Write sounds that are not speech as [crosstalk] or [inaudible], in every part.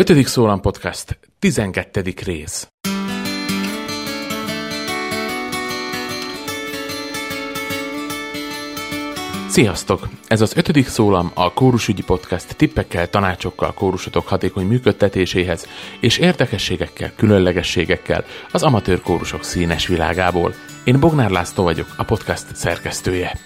Ötödik Szólam Podcast, 12. rész. Sziasztok! Ez az ötödik szólam a Kórusügyi Podcast tippekkel, tanácsokkal kórusotok hatékony működtetéséhez és érdekességekkel, különlegességekkel az amatőr kórusok színes világából. Én Bognár László vagyok, a podcast szerkesztője.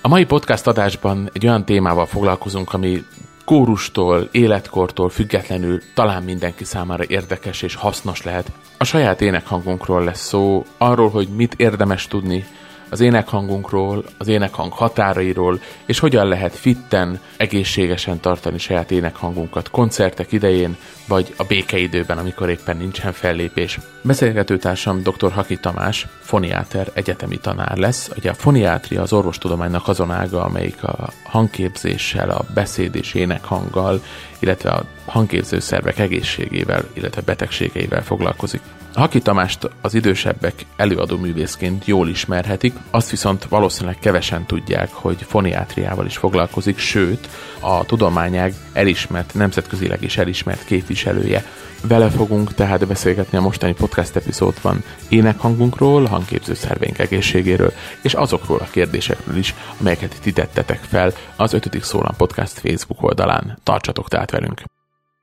A mai podcast adásban egy olyan témával foglalkozunk, ami kórustól, életkortól függetlenül talán mindenki számára érdekes és hasznos lehet. A saját énekhangunkról lesz szó, arról, hogy mit érdemes tudni, az énekhangunkról, az énekhang határairól, és hogyan lehet fitten, egészségesen tartani saját énekhangunkat koncertek idején, vagy a békeidőben, amikor éppen nincsen fellépés. Beszélgetőtársam dr. Haki Tamás, foniáter egyetemi tanár lesz. Ugye a foniátria az orvostudománynak azon ága, amelyik a hangképzéssel, a beszéd és énekhanggal, illetve a hangképző szervek egészségével, illetve betegségeivel foglalkozik. Haki Tamást az idősebbek előadó művészként jól ismerhetik, azt viszont valószínűleg kevesen tudják, hogy foniátriával is foglalkozik, sőt, a tudományág elismert, nemzetközileg is elismert képviselője. Vele fogunk tehát beszélgetni a mostani podcast epizódban énekhangunkról, hangképző szerveink egészségéről, és azokról a kérdésekről is, amelyeket ti tettetek fel az 5. Szólam Podcast Facebook oldalán. Tartsatok tehát velünk!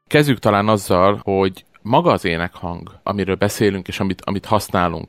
Kezdjük talán azzal, hogy maga az énekhang, amiről beszélünk, és amit, amit használunk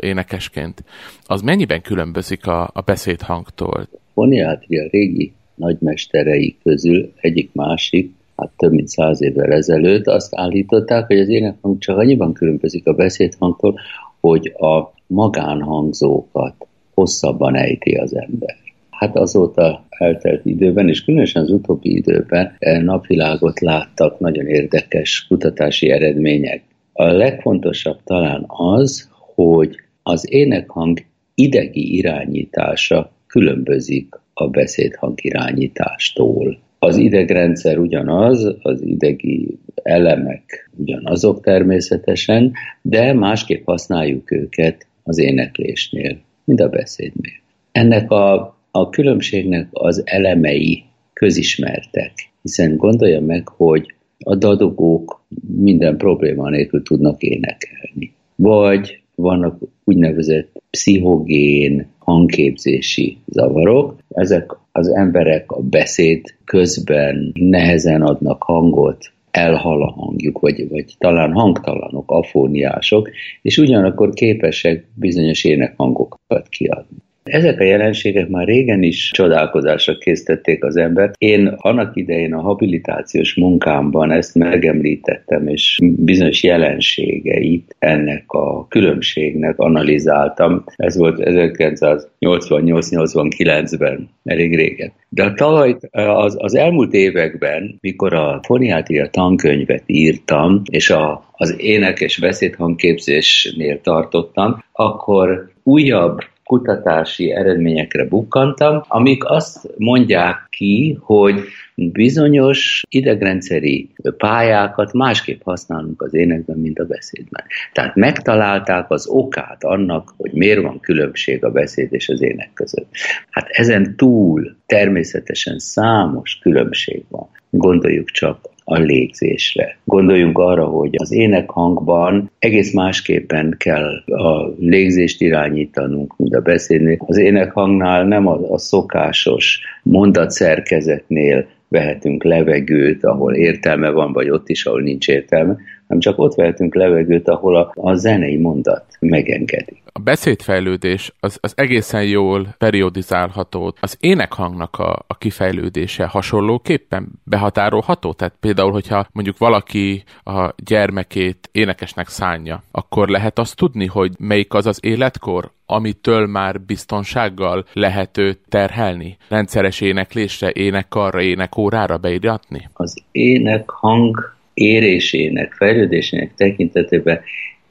énekesként, az mennyiben különbözik a, a beszédhangtól? Foniátria régi nagymesterei közül egyik másik, hát több mint száz évvel ezelőtt azt állították, hogy az énekhang csak annyiban különbözik a beszédhangtól, hogy a magánhangzókat hosszabban ejti az ember. Hát azóta eltelt időben, és különösen az utóbbi időben eh, napvilágot láttak nagyon érdekes kutatási eredmények. A legfontosabb talán az, hogy az énekhang idegi irányítása különbözik a beszédhang irányítástól. Az idegrendszer ugyanaz, az idegi elemek ugyanazok természetesen, de másképp használjuk őket az éneklésnél, mint a beszédnél. Ennek a a különbségnek az elemei közismertek, hiszen gondolja meg, hogy a dadogók minden probléma nélkül tudnak énekelni. Vagy vannak úgynevezett pszichogén hangképzési zavarok. Ezek az emberek a beszéd közben nehezen adnak hangot, elhal a hangjuk, vagy, vagy talán hangtalanok, afóniások, és ugyanakkor képesek bizonyos énekhangokat kiadni. Ezek a jelenségek már régen is csodálkozásra készítették az embert. Én annak idején a habilitációs munkámban ezt megemlítettem, és bizonyos jelenségeit ennek a különbségnek analizáltam. Ez volt 1988-89-ben, elég régen. De a talaj, az, az elmúlt években, mikor a foniátria tankönyvet írtam, és a, az ének és beszédhangképzésnél tartottam, akkor újabb kutatási eredményekre bukkantam, amik azt mondják ki, hogy bizonyos idegrendszeri pályákat másképp használunk az énekben, mint a beszédben. Tehát megtalálták az okát annak, hogy miért van különbség a beszéd és az ének között. Hát ezen túl természetesen számos különbség van. Gondoljuk csak a légzésre. Gondoljunk arra, hogy az énekhangban egész másképpen kell a légzést irányítanunk, mint a beszédnél. Az énekhangnál nem a, a szokásos mondatszerkezetnél vehetünk levegőt, ahol értelme van, vagy ott is, ahol nincs értelme, hanem csak ott vehetünk levegőt, ahol a, a zenei mondat megengedi. A beszédfejlődés az, az egészen jól periodizálható. Az énekhangnak a, a kifejlődése hasonlóképpen behatárolható? Tehát például, hogyha mondjuk valaki a gyermekét énekesnek szánja, akkor lehet azt tudni, hogy melyik az az életkor, amitől már biztonsággal lehet őt terhelni? Rendszeres éneklésre, énekkarra, énekórára beiratni? Az énekhang érésének, fejlődésének tekintetében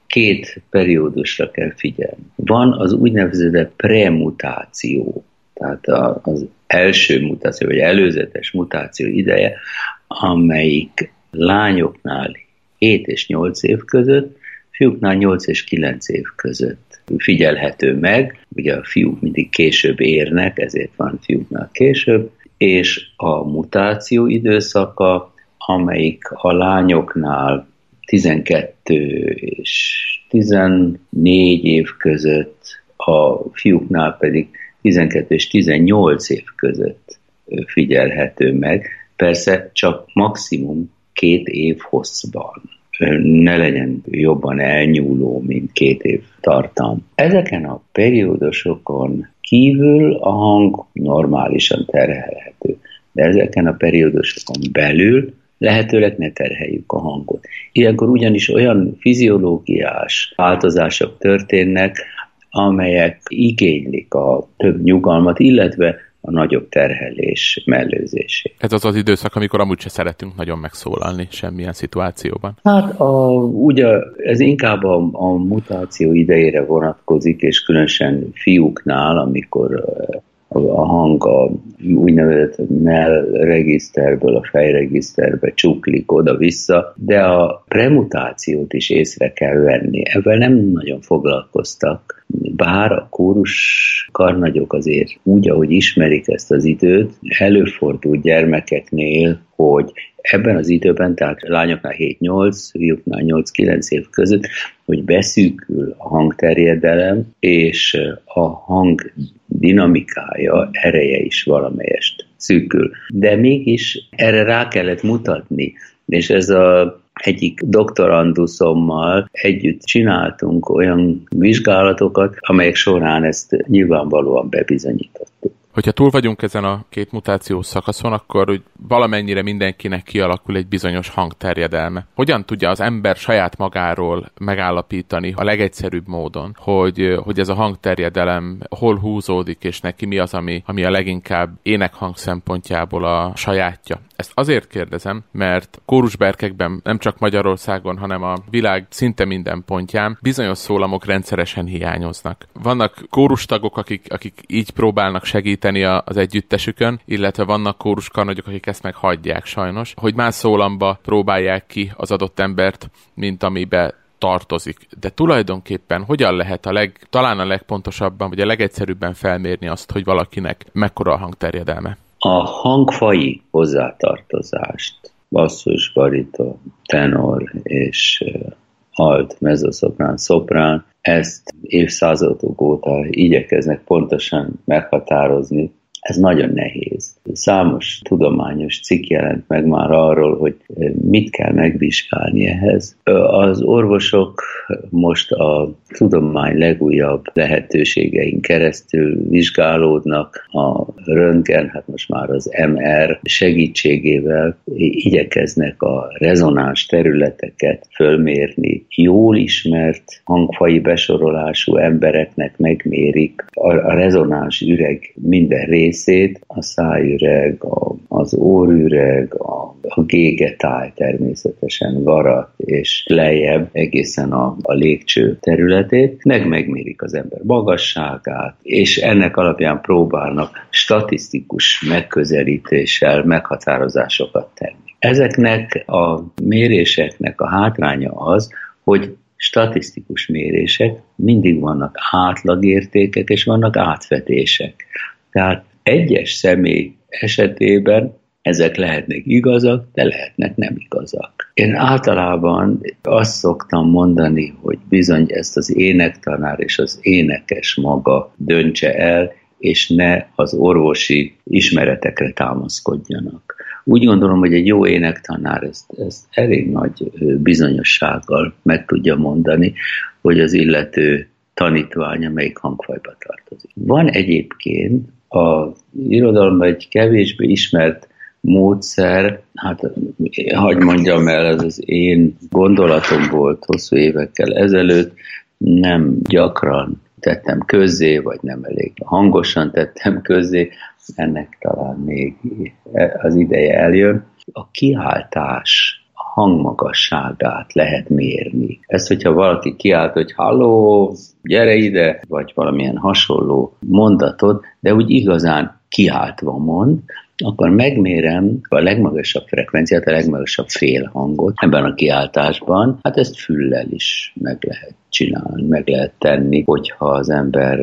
két periódusra kell figyelni. Van az úgynevezett premutáció, tehát az első mutáció, vagy előzetes mutáció ideje, amelyik lányoknál 7 és 8 év között, fiúknál 8 és 9 év között figyelhető meg. Ugye a fiúk mindig később érnek, ezért van fiúknál később, és a mutáció időszaka amelyik a lányoknál 12 és 14 év között, a fiúknál pedig 12 és 18 év között figyelhető meg. Persze csak maximum két év hosszban. Ne legyen jobban elnyúló, mint két év tartam. Ezeken a periódusokon kívül a hang normálisan terhelhető, de ezeken a periódusokon belül lehetőleg ne terheljük a hangot. Ilyenkor ugyanis olyan fiziológiás változások történnek, amelyek igénylik a több nyugalmat, illetve a nagyobb terhelés mellőzését. Ez az az időszak, amikor amúgy se szeretünk nagyon megszólalni semmilyen szituációban. Hát a, ugye ez inkább a, a mutáció idejére vonatkozik, és különösen fiúknál, amikor a hang a úgynevezett mell regiszterből a fejregiszterbe csuklik oda-vissza, de a premutációt is észre kell venni. Ebben nem nagyon foglalkoztak, bár a kórus karnagyok azért úgy, ahogy ismerik ezt az időt, előfordul gyermekeknél, hogy ebben az időben, tehát lányoknál 7-8, fiúknál 8-9 év között, hogy beszűkül a hangterjedelem, és a hang dinamikája, ereje is valamelyest szűkül. De mégis erre rá kellett mutatni, és ez a egyik doktoranduszommal együtt csináltunk olyan vizsgálatokat, amelyek során ezt nyilvánvalóan bebizonyítottuk. Hogyha túl vagyunk ezen a két mutációs szakaszon, akkor úgy valamennyire mindenkinek kialakul egy bizonyos hangterjedelme. Hogyan tudja az ember saját magáról megállapítani a legegyszerűbb módon, hogy, hogy ez a hangterjedelem hol húzódik, és neki mi az, ami, ami a leginkább énekhang szempontjából a sajátja? Ezt azért kérdezem, mert kórusberkekben nem csak Magyarországon, hanem a világ szinte minden pontján bizonyos szólamok rendszeresen hiányoznak. Vannak kórustagok, akik, akik így próbálnak segíteni az együttesükön, illetve vannak kóruskarnagyok, akik ezt meg hagyják sajnos, hogy más szólamba próbálják ki az adott embert, mint amibe tartozik. De tulajdonképpen hogyan lehet a leg, talán a legpontosabban, vagy a legegyszerűbben felmérni azt, hogy valakinek mekkora a hangterjedelme? a hangfai hozzátartozást, basszus, barito, tenor és alt, mezoszoprán, szoprán, ezt évszázadok óta igyekeznek pontosan meghatározni, ez nagyon nehéz. Számos tudományos cikk jelent meg már arról, hogy mit kell megvizsgálni ehhez. Az orvosok most a tudomány legújabb lehetőségein keresztül vizsgálódnak, a röntgen, hát most már az MR segítségével igyekeznek a rezonáns területeket fölmérni. Jól ismert hangfai besorolású embereknek megmérik a rezonáns üreg minden részét, a szájüreg, a, az órüreg, a, a gégetáj természetesen garat, és lejjebb egészen a, a légcső területét, meg megmérik az ember magasságát, és ennek alapján próbálnak statisztikus megközelítéssel meghatározásokat tenni. Ezeknek a méréseknek a hátránya az, hogy statisztikus mérések, mindig vannak átlagértékek, és vannak átvetések. Tehát egyes személy esetében ezek lehetnek igazak, de lehetnek nem igazak. Én általában azt szoktam mondani, hogy bizony ezt az énektanár és az énekes maga döntse el, és ne az orvosi ismeretekre támaszkodjanak. Úgy gondolom, hogy egy jó énektanár ezt, ezt elég nagy bizonyossággal meg tudja mondani, hogy az illető tanítványa melyik hangfajba tartozik. Van egyébként a irodalomban egy kevésbé ismert módszer, hát hagyd mondjam el, ez az én gondolatom volt hosszú évekkel ezelőtt, nem gyakran tettem közzé, vagy nem elég hangosan tettem közzé, ennek talán még az ideje eljön. A kiáltás hangmagasságát lehet mérni. Ezt, hogyha valaki kiált, hogy halló, gyere ide, vagy valamilyen hasonló mondatot, de úgy igazán kiáltva mond, akkor megmérem a legmagasabb frekvenciát, a legmagasabb félhangot ebben a kiáltásban. Hát ezt füllel is meg lehet csinálni, meg lehet tenni, hogyha az ember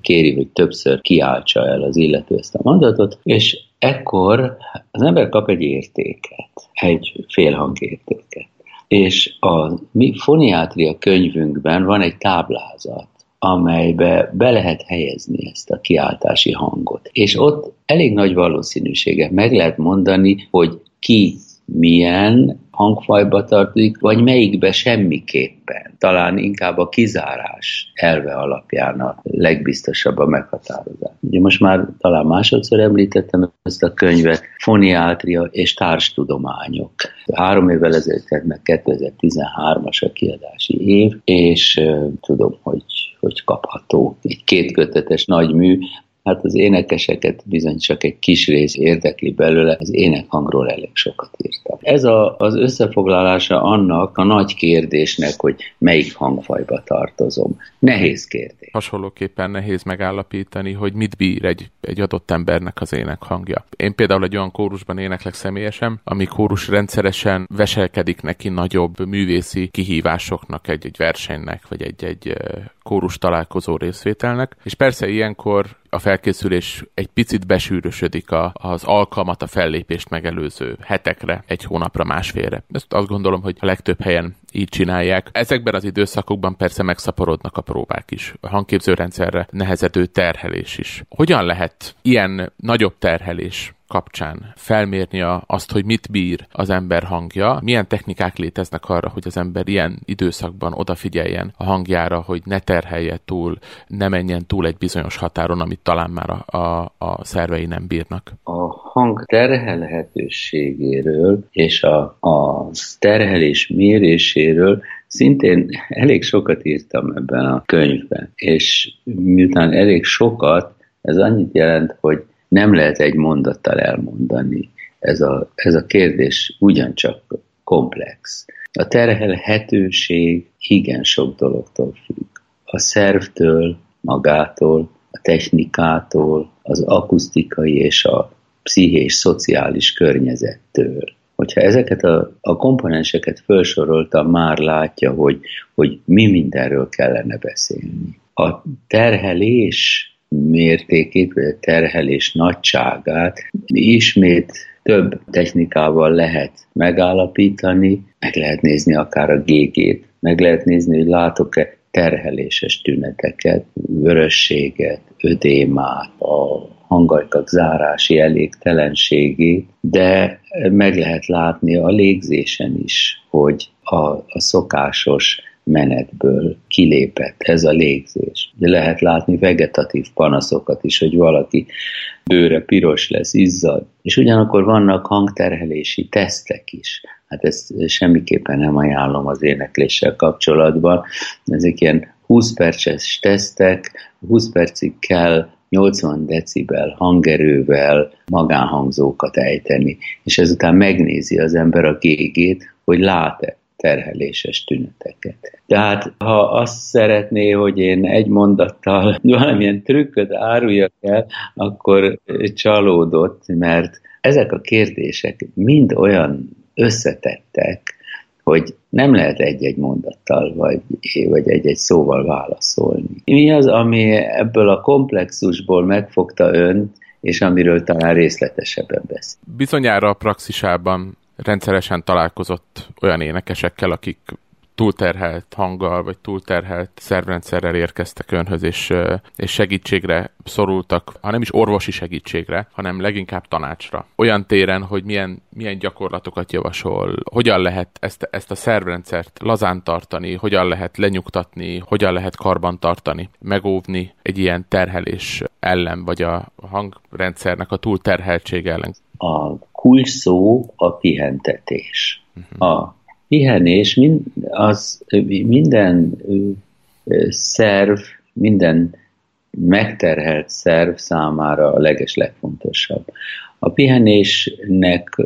kéri, hogy többször kiáltsa el az illető ezt a mondatot, és ekkor az ember kap egy értéket, egy félhangértéket. És a mi foniátria könyvünkben van egy táblázat, amelybe be lehet helyezni ezt a kiáltási hangot. És ott elég nagy valószínűsége meg lehet mondani, hogy ki milyen hangfajba tartozik, vagy melyikbe semmiképpen. Talán inkább a kizárás elve alapján a legbiztosabb a meghatározás. Ugye most már talán másodszor említettem ezt a könyvet, foniátria és társtudományok. Három évvel ezelőtt, meg 2013-as a kiadási év, és tudom, hogy, hogy kapható. Egy kétkötetes nagy mű, Hát az énekeseket bizony csak egy kis rész érdekli belőle, az énekhangról elég sokat írtam. Ez a, az összefoglalása annak a nagy kérdésnek, hogy melyik hangfajba tartozom. Nehéz kérdés. Hasonlóképpen nehéz megállapítani, hogy mit bír egy, egy adott embernek az énekhangja. Én például egy olyan kórusban éneklek személyesen, ami kórus rendszeresen veselkedik neki nagyobb művészi kihívásoknak, egy-egy versenynek, vagy egy-egy kórus találkozó részvételnek, és persze ilyenkor a felkészülés egy picit besűrösödik a, az alkalmat, a fellépést megelőző hetekre, egy hónapra, másfélre. Ezt azt gondolom, hogy a legtöbb helyen így csinálják. Ezekben az időszakokban persze megszaporodnak a próbák is. A hangképzőrendszerre nehezedő terhelés is. Hogyan lehet ilyen nagyobb terhelés kapcsán felmérni azt, hogy mit bír az ember hangja, milyen technikák léteznek arra, hogy az ember ilyen időszakban odafigyeljen a hangjára, hogy ne terhelje túl, ne menjen túl egy bizonyos határon, amit talán már a, a, a szervei nem bírnak. A hang terhelhetőségéről és a, a terhelés méréséről szintén elég sokat írtam ebben a könyvben, és miután elég sokat, ez annyit jelent, hogy nem lehet egy mondattal elmondani. Ez a, ez a kérdés ugyancsak komplex. A terhelhetőség igen sok dologtól függ. A szervtől, magától, a technikától, az akusztikai és a pszichés, szociális környezettől. Hogyha ezeket a, a komponenseket felsoroltam, már látja, hogy, hogy mi mindenről kellene beszélni. A terhelés mértékét, vagy a terhelés nagyságát ismét több technikával lehet megállapítani, meg lehet nézni akár a gégét, meg lehet nézni, hogy látok-e terheléses tüneteket, vörösséget, ödémát, a hangajkak zárási elégtelenségét, de meg lehet látni a légzésen is, hogy a, a szokásos menetből kilépett ez a légzés. De lehet látni vegetatív panaszokat is, hogy valaki bőre piros lesz, izzad. És ugyanakkor vannak hangterhelési tesztek is. Hát ezt semmiképpen nem ajánlom az énekléssel kapcsolatban. Ezek ilyen 20 perces tesztek, 20 percig kell 80 decibel hangerővel magánhangzókat ejteni, és ezután megnézi az ember a gégét, hogy lát-e terheléses tüneteket. Tehát ha azt szeretné, hogy én egy mondattal [laughs] valamilyen trükköt áruljak el, akkor csalódott, mert ezek a kérdések mind olyan összetettek, hogy nem lehet egy-egy mondattal, vagy, vagy egy-egy szóval válaszolni. Mi az, ami ebből a komplexusból megfogta ön, és amiről talán részletesebben beszél? Bizonyára a praxisában rendszeresen találkozott olyan énekesekkel, akik túlterhelt hanggal, vagy túlterhelt szervrendszerrel érkeztek önhöz, és, és segítségre szorultak, ha nem is orvosi segítségre, hanem leginkább tanácsra. Olyan téren, hogy milyen, milyen gyakorlatokat javasol, hogyan lehet ezt, ezt a szervrendszert lazán tartani, hogyan lehet lenyugtatni, hogyan lehet karban tartani, megóvni egy ilyen terhelés ellen, vagy a hangrendszernek a túlterheltség ellen. A kulcs szó a pihentetés. Uh-huh. A pihenés az minden szerv, minden megterhelt szerv számára a leges legfontosabb. A pihenésnek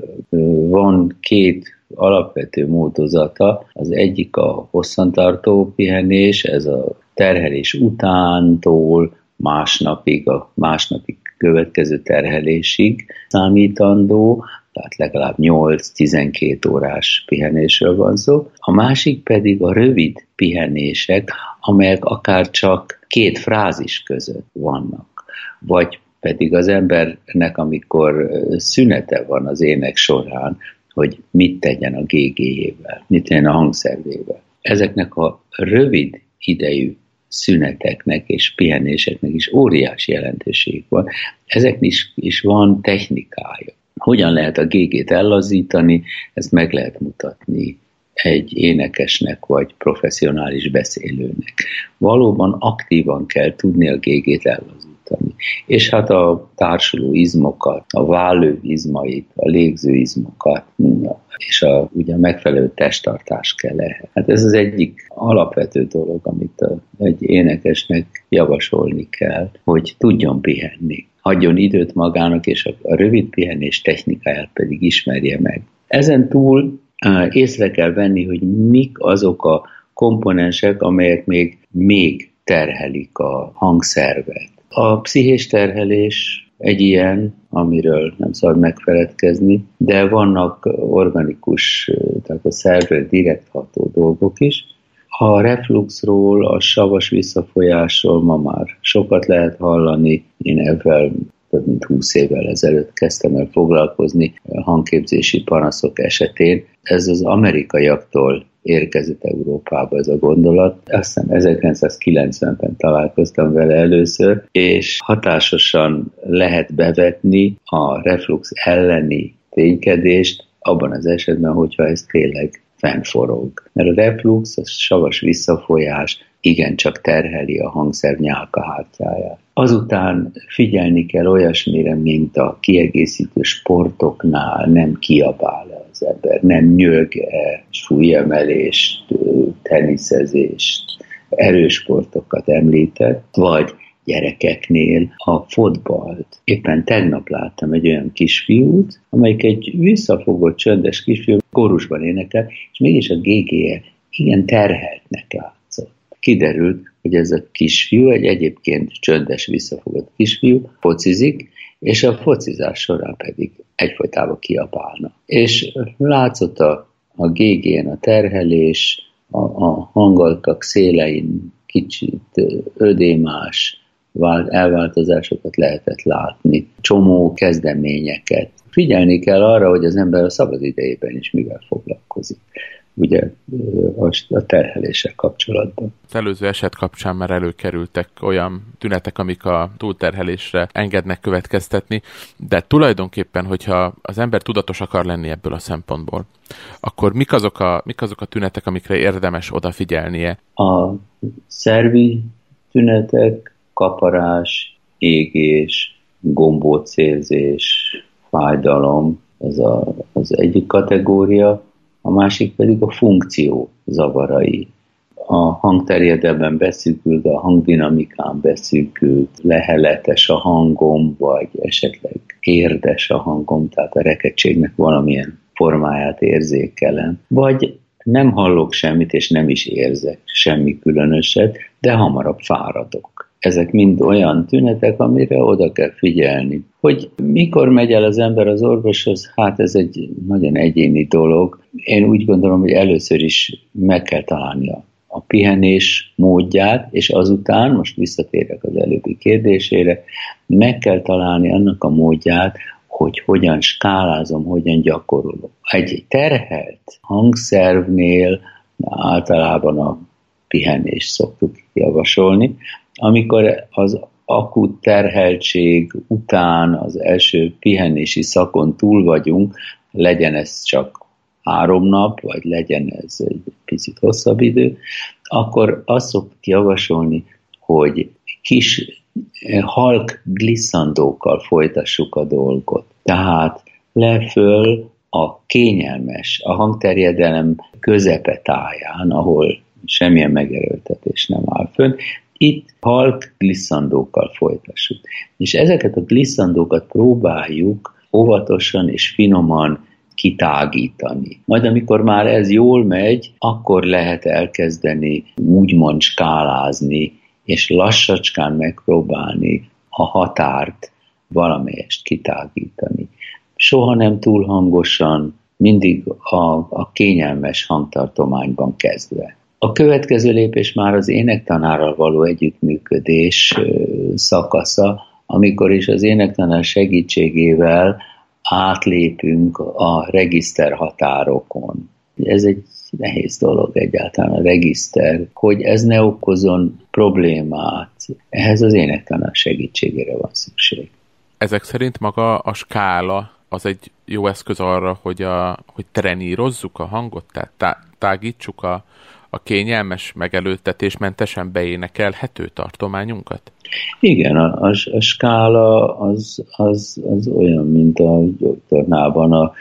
van két alapvető módozata. Az egyik a hosszantartó pihenés, ez a terhelés utántól másnapig, a másnapig következő terhelésig számítandó, tehát legalább 8-12 órás pihenésről van szó. A másik pedig a rövid pihenések, amelyek akár csak két frázis között vannak, vagy pedig az embernek, amikor szünete van az ének során, hogy mit tegyen a GG-jével, mit tegyen a hangszervével. Ezeknek a rövid idejű szüneteknek és pihenéseknek is óriási jelentőség van. Ezeknek is, is van technikája. Hogyan lehet a GG-t ellazítani, ezt meg lehet mutatni egy énekesnek vagy professzionális beszélőnek. Valóban aktívan kell tudni a GG-t ellazítani. És hát a társuló izmokat, a vállő izmait, a légző izmokat, és a, ugye a megfelelő testtartás kell ehhez. Hát ez az egyik alapvető dolog, amit a, egy énekesnek javasolni kell, hogy tudjon pihenni. Hagyjon időt magának, és a, a rövid pihenés technikáját pedig ismerje meg. Ezen túl észre kell venni, hogy mik azok a komponensek, amelyek még, még terhelik a hangszervet. A pszichés terhelés egy ilyen, amiről nem szabad megfeledkezni, de vannak organikus, tehát a szervre direkt ható dolgok is. A refluxról, a savas visszafolyásról ma már sokat lehet hallani. Én ebben több mint 20 évvel ezelőtt kezdtem el foglalkozni hangképzési panaszok esetén. Ez az amerikaiaktól érkezett Európába ez a gondolat. Aztán 1990-ben találkoztam vele először, és hatásosan lehet bevetni a reflux elleni ténykedést abban az esetben, hogyha ez tényleg fennforog. Mert a reflux, a savas visszafolyás igencsak terheli a hangszer nyálkahártyáját. Azután figyelni kell olyasmire, mint a kiegészítő sportoknál nem kiabál az ember, nem nyög-e, súlyemelést, teniszezést, erős sportokat említett, vagy gyerekeknél a fotbalt. Éppen tegnap láttam egy olyan kisfiút, amelyik egy visszafogott, csöndes kisfiú kórusban énekel, és mégis a GG-e igen terheltnek látszott. Kiderült, hogy ez a kisfiú, egy egyébként csöndes, visszafogott kisfiú, focizik, és a focizás során pedig egyfolytában kiabálna. És látszott a, a GG-n a terhelés, a, a hangoltak szélein kicsit ödémás elváltozásokat lehetett látni, csomó kezdeményeket. Figyelni kell arra, hogy az ember a szabad idejében is mivel foglalkozik ugye a terheléssel kapcsolatban. Az előző eset kapcsán már előkerültek olyan tünetek, amik a túlterhelésre engednek következtetni, de tulajdonképpen, hogyha az ember tudatos akar lenni ebből a szempontból, akkor mik azok a, mik azok a tünetek, amikre érdemes odafigyelnie? A szervi tünetek, kaparás, égés, gombócélzés, fájdalom, ez a, az egyik kategória, a másik pedig a funkció zavarai. A hangterjedelben beszűkült, a hangdinamikán beszűkült, leheletes a hangom, vagy esetleg érdes a hangom, tehát a rekedtségnek valamilyen formáját érzékelem. Vagy nem hallok semmit, és nem is érzek semmi különöset, de hamarabb fáradok. Ezek mind olyan tünetek, amire oda kell figyelni. Hogy mikor megy el az ember az orvoshoz, hát ez egy nagyon egyéni dolog. Én úgy gondolom, hogy először is meg kell találni a, pihenés módját, és azután, most visszatérek az előbbi kérdésére, meg kell találni annak a módját, hogy hogyan skálázom, hogyan gyakorolom. Egy terhelt hangszervnél általában a pihenés szoktuk javasolni, amikor az akut terheltség után az első pihenési szakon túl vagyunk, legyen ez csak három nap, vagy legyen ez egy picit hosszabb idő, akkor azt szoktuk javasolni, hogy kis halk glisszandókkal folytassuk a dolgot. Tehát leföl a kényelmes, a hangterjedelem közepetáján, ahol semmilyen megerőltetés nem áll fönn, itt halk glisszandókkal folytassuk. És ezeket a glisszandókat próbáljuk óvatosan és finoman kitágítani. Majd amikor már ez jól megy, akkor lehet elkezdeni úgymond skálázni, és lassacskán megpróbálni a határt valamelyest kitágítani. Soha nem túl hangosan, mindig a, a kényelmes hangtartományban kezdve. A következő lépés már az énektanárral való együttműködés szakasza, amikor is az énektanár segítségével átlépünk a regiszter határokon. Ez egy nehéz dolog egyáltalán a regiszter, hogy ez ne okozon problémát. Ehhez az énektanár segítségére van szükség. Ezek szerint maga a skála az egy jó eszköz arra, hogy, a, hogy trenírozzuk a hangot, tehát tá, tágítsuk a, a kényelmes, megelőttetésmentesen beénekelhető tartományunkat? Igen, a, a, a skála az, az, az olyan, mint a gyógytornában a,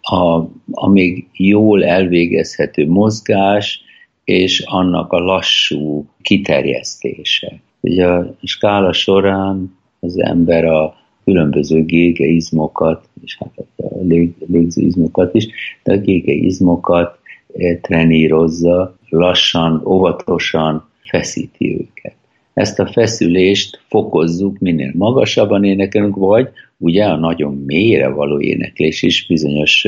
a, a még jól elvégezhető mozgás, és annak a lassú kiterjesztése. Ugye a skála során az ember a különböző gégeizmokat, és hát a lég, légzőizmokat is, de a gégeizmokat trenírozza, lassan, óvatosan feszíti őket. Ezt a feszülést fokozzuk, minél magasabban énekelünk, vagy ugye a nagyon mélyre való éneklés is bizonyos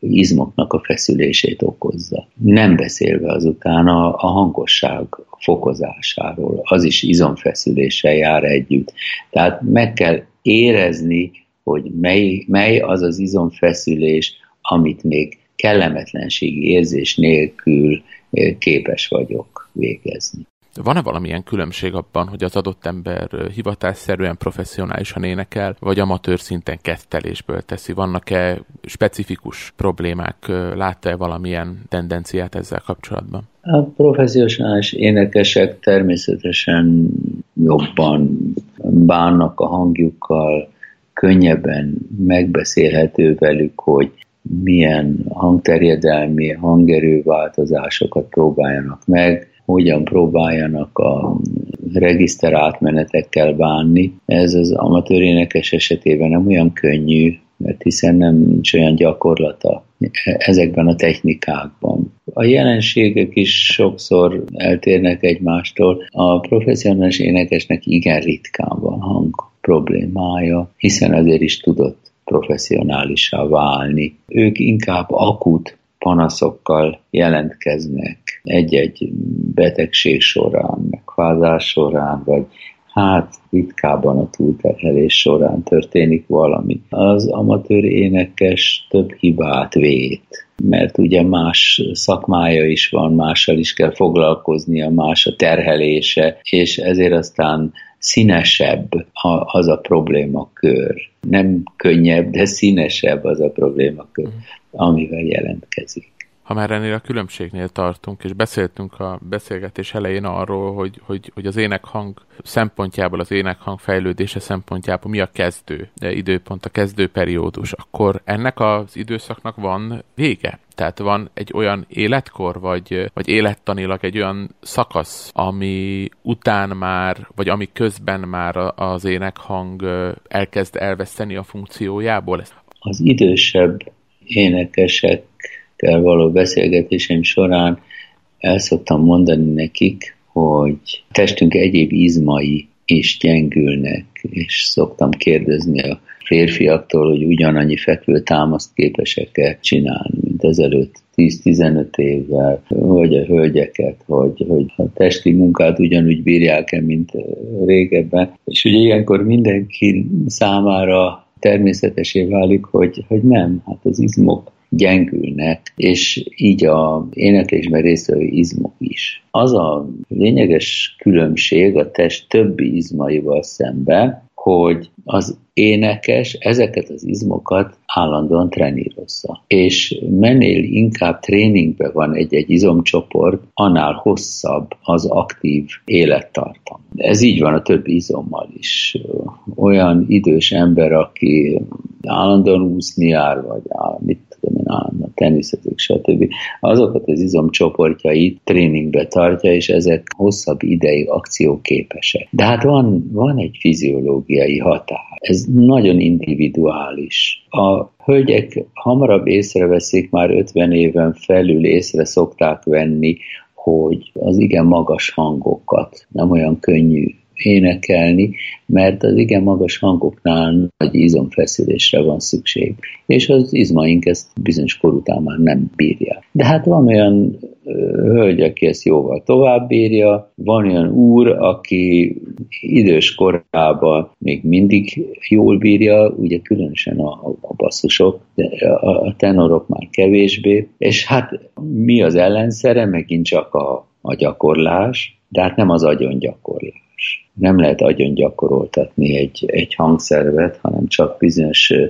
izmoknak a feszülését okozza. Nem beszélve azután a, a hangosság fokozásáról, az is izomfeszüléssel jár együtt. Tehát meg kell érezni, hogy mely, mely az az izomfeszülés, amit még kellemetlenségi érzés nélkül képes vagyok végezni. Van-e valamilyen különbség abban, hogy az adott ember hivatásszerűen professzionálisan énekel, vagy amatőr szinten kettelésből teszi? Vannak-e specifikus problémák? Látta-e valamilyen tendenciát ezzel kapcsolatban? A professzionális énekesek természetesen jobban bánnak a hangjukkal, könnyebben megbeszélhető velük, hogy milyen hangterjedelmi, hangerő változásokat próbáljanak meg, hogyan próbáljanak a regiszter átmenetekkel bánni. Ez az amatőr énekes esetében nem olyan könnyű, mert hiszen nem nincs olyan gyakorlata ezekben a technikákban. A jelenségek is sokszor eltérnek egymástól. A professzionális énekesnek igen ritkán van hang problémája, hiszen azért is tudott professzionálisá válni. Ők inkább akut panaszokkal jelentkeznek egy-egy betegség során, megfázás során, vagy hát ritkában a túlterhelés során történik valami. Az amatőr énekes több hibát vét, mert ugye más szakmája is van, mással is kell foglalkoznia, más a terhelése, és ezért aztán színesebb az a problémakör. Nem könnyebb, de színesebb az a problémakör, mhm. amivel jelentkezik ha már ennél a különbségnél tartunk, és beszéltünk a beszélgetés elején arról, hogy, hogy, hogy az énekhang szempontjából, az énekhang fejlődése szempontjából mi a kezdő de időpont, a kezdő periódus, akkor ennek az időszaknak van vége? Tehát van egy olyan életkor, vagy, vagy élettanilag egy olyan szakasz, ami után már, vagy ami közben már az énekhang elkezd elveszteni a funkciójából? Az idősebb énekesek való beszélgetéseim során el szoktam mondani nekik, hogy testünk egyéb izmai is gyengülnek, és szoktam kérdezni a férfiaktól, hogy ugyanannyi fekvő támaszt képesek-e csinálni, mint ezelőtt 10-15 évvel, vagy a hölgyeket, hogy, hogy a testi munkát ugyanúgy bírják-e, mint régebben. És ugye ilyenkor mindenki számára természetesé válik, hogy, hogy nem, hát az izmok gyengülnek, és így a éneklésben résztvevő izmok is. Az a lényeges különbség a test többi izmaival szemben, hogy az énekes ezeket az izmokat állandóan trenírozza. És mennél inkább tréningbe van egy-egy izomcsoport, annál hosszabb az aktív élettartam. Ez így van a többi izommal is. Olyan idős ember, aki állandóan úszni jár, vagy mit tudom én, teniszezik, stb. Azokat az izomcsoportjait tréningbe tartja, és ezek hosszabb ideig akcióképesek. De hát van, van egy fiziológiai határ. Ez nagyon individuális. A hölgyek hamarabb észreveszik, már 50 éven felül észre szokták venni, hogy az igen magas hangokat nem olyan könnyű énekelni, mert az igen magas hangoknál nagy izomfeszülésre van szükség. És az izmaink ezt bizonyos kor után már nem bírják. De hát van olyan hölgy, aki ezt jóval tovább bírja, van olyan úr, aki idős korában még mindig jól bírja, ugye különösen a, a basszusok, a, a tenorok már kevésbé, és hát mi az ellenszere, megint csak a, a gyakorlás, de hát nem az agyon gyakorlás nem lehet agyon gyakoroltatni egy, egy hangszervet, hanem csak bizonyos ö,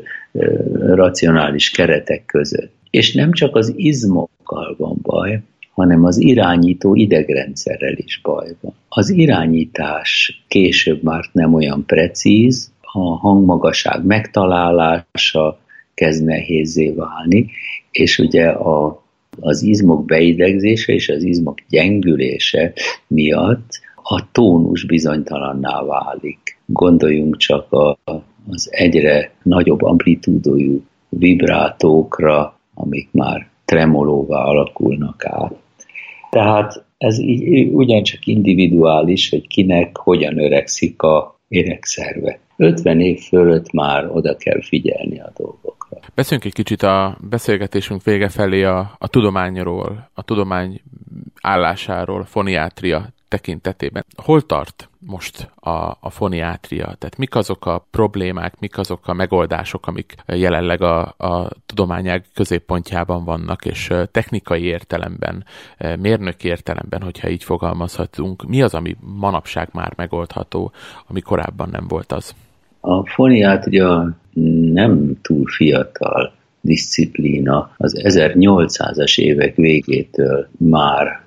racionális keretek között. És nem csak az izmokkal van baj, hanem az irányító idegrendszerrel is baj van. Az irányítás később már nem olyan precíz, a hangmagaság megtalálása kezd nehézé válni, és ugye a, az izmok beidegzése és az izmok gyengülése miatt a tónus bizonytalanná válik. Gondoljunk csak a, az egyre nagyobb amplitúdójú vibrátókra, amik már tremolóvá alakulnak át. Tehát ez így ugyancsak individuális, hogy kinek hogyan öregszik a érekszerve. 50 év fölött már oda kell figyelni a dolgokra. Beszéljünk egy kicsit a beszélgetésünk vége felé a, a tudományról, a tudomány állásáról, foniátria tekintetében. Hol tart most a, a foniátria? Tehát mik azok a problémák, mik azok a megoldások, amik jelenleg a, a tudományág középpontjában vannak, és technikai értelemben, mérnöki értelemben, hogyha így fogalmazhatunk, mi az, ami manapság már megoldható, ami korábban nem volt az? A foniátria nem túl fiatal disziplína. Az 1800-as évek végétől már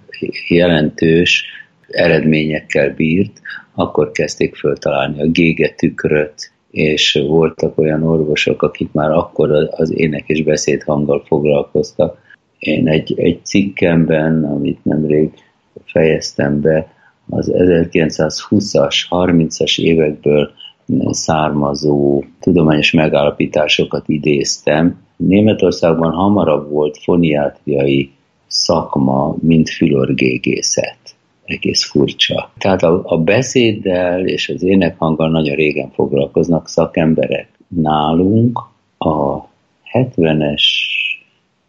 jelentős eredményekkel bírt, akkor kezdték föltalálni a gégetükröt, és voltak olyan orvosok, akik már akkor az ének és beszédhanggal foglalkoztak. Én egy, egy cikkemben, amit nemrég fejeztem be, az 1920-as, 30-as évekből származó tudományos megállapításokat idéztem. Németországban hamarabb volt foniátriai szakma, mint fülorgégészet egész furcsa. Tehát a, a beszéddel és az énekhanggal nagyon régen foglalkoznak szakemberek. Nálunk a 70-es,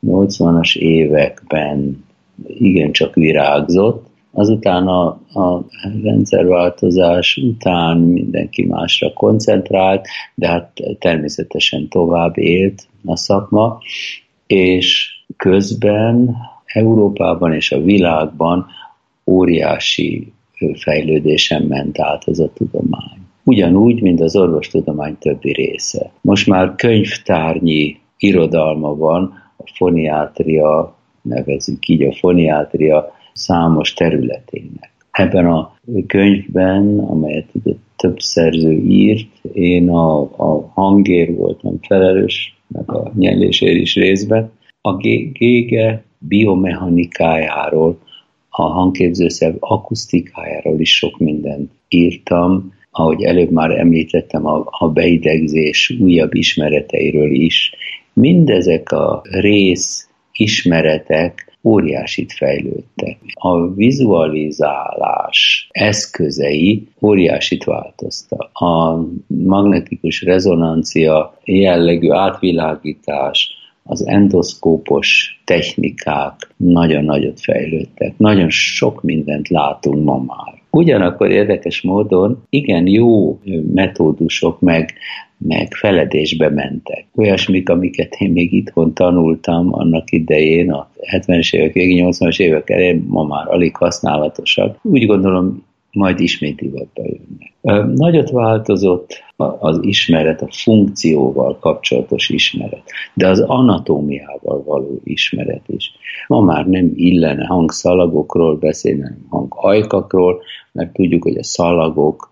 80-as években igencsak virágzott, azután a, a rendszerváltozás után mindenki másra koncentrált, de hát természetesen tovább élt a szakma, és közben Európában és a világban óriási fejlődésen ment át ez a tudomány. Ugyanúgy, mint az orvostudomány többi része. Most már könyvtárnyi irodalma van, a foniátria, nevezünk így a foniátria számos területének. Ebben a könyvben, amelyet ugye több szerző írt, én a, a hangér voltam felelős, meg a nyelésért is részben, a gége biomechanikájáról, a hangképzőszerv akusztikájáról is sok mindent írtam, ahogy előbb már említettem, a, a beidegzés újabb ismereteiről is. Mindezek a rész ismeretek óriásit fejlődtek. A vizualizálás eszközei óriásit változtak. A magnetikus rezonancia jellegű átvilágítás, az endoszkópos technikák nagyon nagyot fejlődtek. Nagyon sok mindent látunk ma már. Ugyanakkor érdekes módon igen jó metódusok meg, meg feledésbe mentek. Olyasmik, amiket én még itthon tanultam annak idején, a 70-es évek, 80-as évek elején, ma már alig használatosak. Úgy gondolom, majd ismét divatba jönnek. Nagyot változott az ismeret, a funkcióval kapcsolatos ismeret, de az anatómiával való ismeret is. Ma már nem illene hangszalagokról beszélni, hanem hangajkakról, mert tudjuk, hogy a szalagok,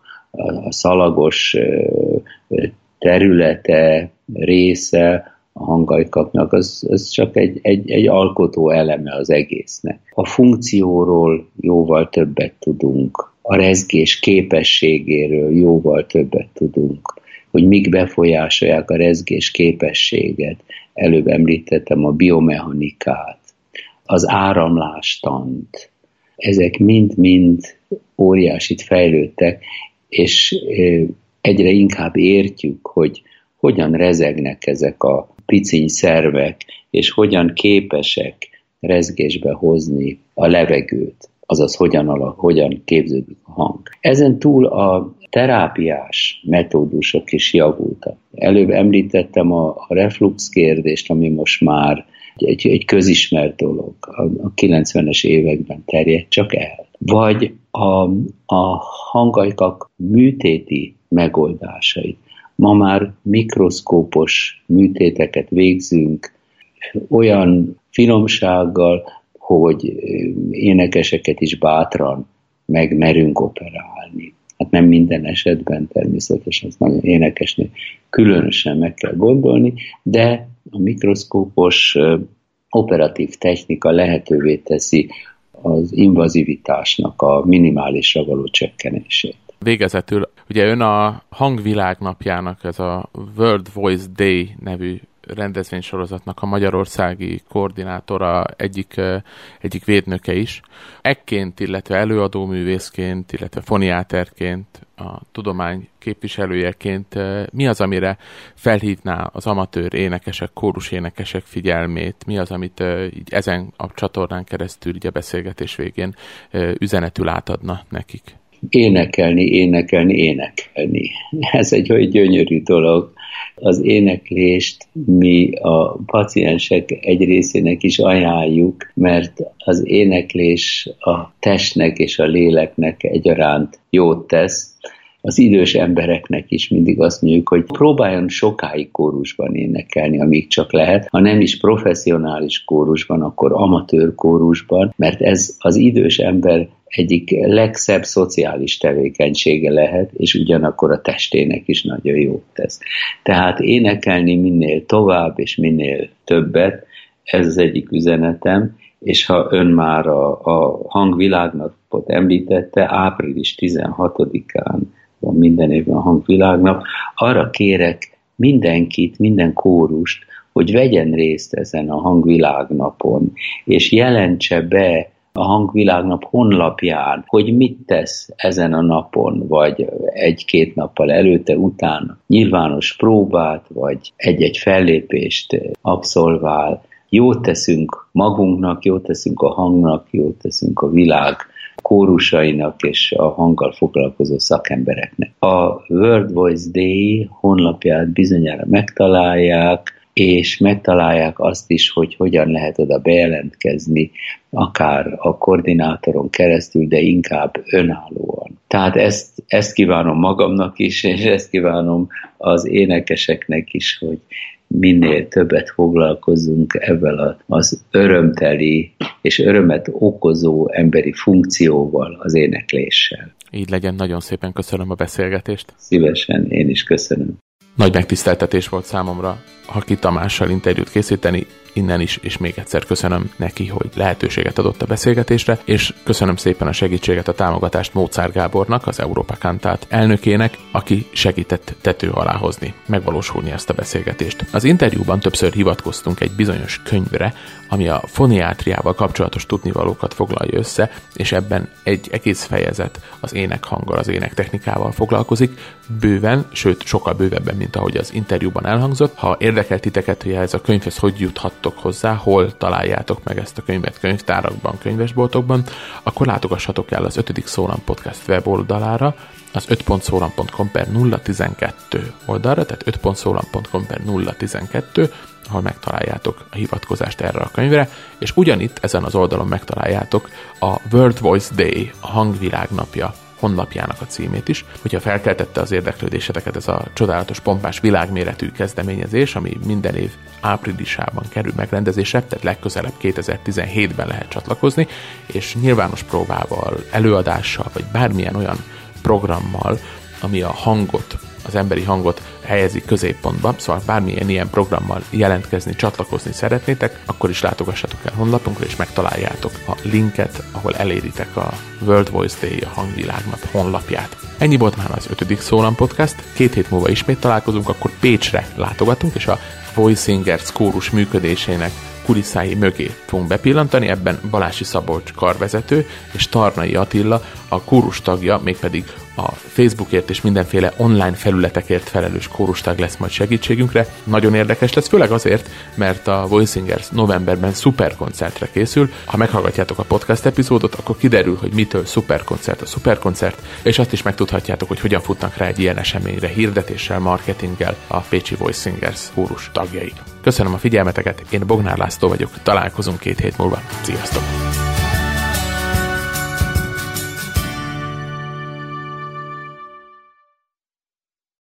a szalagos területe, része a hangajkaknak, az, az csak egy, egy, egy alkotó eleme az egésznek. A funkcióról jóval többet tudunk, a rezgés képességéről jóval többet tudunk, hogy mik befolyásolják a rezgés képességet. Előbb említettem a biomechanikát, az áramlástant, ezek mind-mind óriásit fejlődtek, és egyre inkább értjük, hogy hogyan rezegnek ezek a piciny szervek, és hogyan képesek rezgésbe hozni a levegőt, azaz hogyan, alak, hogyan képződik a hang. Ezen túl a terápiás metódusok is javultak. Előbb említettem a, reflux kérdést, ami most már egy, egy közismert dolog, a, a 90-es években terjedt csak el. Vagy a, a hangajkak műtéti megoldásait. Ma már mikroszkópos műtéteket végzünk, olyan finomsággal, hogy énekeseket is bátran megmerünk operálni. Hát nem minden esetben természetesen, ez nagyon énekesnél különösen meg kell gondolni, de a mikroszkópos operatív technika lehetővé teszi az invazivitásnak a minimálisra való csökkenését. Végezetül, ugye ön a hangvilágnapjának, ez a World Voice Day nevű rendezvénysorozatnak a magyarországi koordinátora, egyik, egyik védnöke is. Ekként, illetve előadóművészként, illetve foniáterként, a tudomány képviselőjeként mi az, amire felhívná az amatőr énekesek, kórus énekesek figyelmét? Mi az, amit így ezen a csatornán keresztül így a beszélgetés végén üzenetül átadna nekik? Énekelni, énekelni, énekelni. [laughs] Ez egy olyan gyönyörű dolog az éneklést mi a paciensek egy részének is ajánljuk, mert az éneklés a testnek és a léleknek egyaránt jót tesz, az idős embereknek is mindig azt mondjuk, hogy próbáljon sokáig kórusban énekelni, amíg csak lehet. Ha nem is professzionális kórusban, akkor amatőr kórusban, mert ez az idős ember egyik legszebb szociális tevékenysége lehet, és ugyanakkor a testének is nagyon jó tesz. Tehát énekelni minél tovább és minél többet, ez az egyik üzenetem, és ha ön már a, a hangvilágnapot említette, április 16-án van minden évben a hangvilágnap, arra kérek mindenkit, minden kórust, hogy vegyen részt ezen a hangvilágnapon, és jelentse be a hangvilágnap honlapján, hogy mit tesz ezen a napon, vagy egy-két nappal előtte, utána nyilvános próbát, vagy egy-egy fellépést abszolvál. Jót teszünk magunknak, jót teszünk a hangnak, jót teszünk a világ kórusainak és a hanggal foglalkozó szakembereknek. A World Voice Day honlapját bizonyára megtalálják, és megtalálják azt is, hogy hogyan lehet oda bejelentkezni, akár a koordinátoron keresztül, de inkább önállóan. Tehát ezt, ezt kívánom magamnak is, és ezt kívánom az énekeseknek is, hogy minél többet foglalkozunk ebben az örömteli és örömet okozó emberi funkcióval, az énekléssel. Így legyen, nagyon szépen köszönöm a beszélgetést. Szívesen, én is köszönöm. Nagy megtiszteltetés volt számomra Haki Tamással interjút készíteni, innen is, és még egyszer köszönöm neki, hogy lehetőséget adott a beszélgetésre, és köszönöm szépen a segítséget, a támogatást Mócár Gábornak, az Európa Kantát elnökének, aki segített tető alá hozni, megvalósulni ezt a beszélgetést. Az interjúban többször hivatkoztunk egy bizonyos könyvre, ami a foniátriával kapcsolatos tudnivalókat foglalja össze, és ebben egy egész fejezet az énekhanggal, az énektechnikával foglalkozik, bőven, sőt sokkal bővebben, mint ahogy az interjúban elhangzott. Ha érdekel titeket, hogy ez a könyvhez hogy juthattok hozzá, hol találjátok meg ezt a könyvet könyvtárakban, könyvesboltokban, akkor látogassatok el az 5. Szólam Podcast weboldalára, az 5.szólam.com per 012 oldalra, tehát 5.szólam.com per 012, ahol megtaláljátok a hivatkozást erre a könyvre, és ugyanitt ezen az oldalon megtaláljátok a World Voice Day, a hangvilág napja honlapjának a címét is. Hogyha felkeltette az érdeklődéseteket ez a csodálatos, pompás világméretű kezdeményezés, ami minden év áprilisában kerül megrendezésre, tehát legközelebb 2017-ben lehet csatlakozni, és nyilvános próbával, előadással, vagy bármilyen olyan programmal, ami a hangot az emberi hangot helyezik középpontba, szóval bármilyen ilyen programmal jelentkezni, csatlakozni szeretnétek, akkor is látogassatok el honlapunkra, és megtaláljátok a linket, ahol eléritek a World Voice Day, a hangvilágnap honlapját. Ennyi volt már az ötödik Szólam Podcast, két hét múlva ismét találkozunk, akkor Pécsre látogatunk, és a Voice Singers kórus működésének kulisszái mögé fogunk bepillantani, ebben Balási Szabolcs karvezető és Tarnai Attila a kórus tagja, mégpedig a Facebookért és mindenféle online felületekért felelős kórustag lesz majd segítségünkre. Nagyon érdekes lesz, főleg azért, mert a Voicingers novemberben szuperkoncertre készül. Ha meghallgatjátok a podcast epizódot, akkor kiderül, hogy mitől szuperkoncert a szuperkoncert, és azt is megtudhatjátok, hogy hogyan futnak rá egy ilyen eseményre hirdetéssel, marketinggel a Pécsi Voicingers kórus tagjai. Köszönöm a figyelmeteket, én Bognár László vagyok, találkozunk két hét múlva. Sziasztok!